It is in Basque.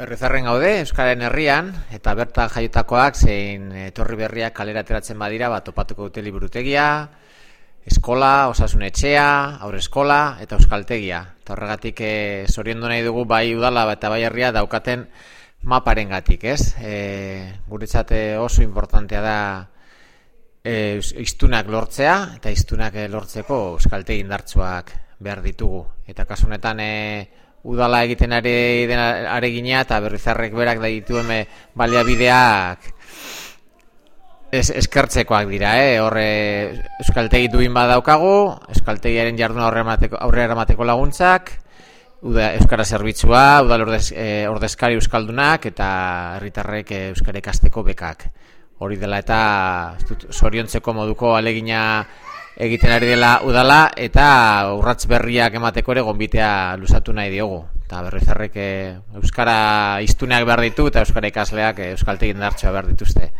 Berrizarren gaude, Euskaren herrian, eta bertan jaiotakoak zein etorri berriak kalera ateratzen badira, bat topatuko dute liburutegia, eskola, osasun etxea, aurre eskola eta euskaltegia. Eta horregatik e, nahi dugu bai udala eta bai herria daukaten maparen gatik, ez? E, guretzate oso importantea da e, iztunak lortzea, eta iztunak lortzeko euskaltegi indartsuak behar ditugu. Eta kasunetan, e, udala egiten ari aregina eta berrizarrek berak da ditu eme baliabideak es, eskertzekoak dira, eh? Horre euskaltegi duin badaukagu, euskaltegiaren jarduna aurre eramateko laguntzak, uda, euskara zerbitzua, udal ordez, e, ordezkari euskaldunak eta herritarrek euskarek asteko bekak. Hori dela eta soriontzeko moduko alegina egiten ari dela udala eta urratz berriak emateko ere gonbitea lusatu nahi diogu. Eta berrizarrek eh, Euskara iztuneak behar ditu eta Euskara ikasleak eh, Euskaltegin dartxoa behar dituzte.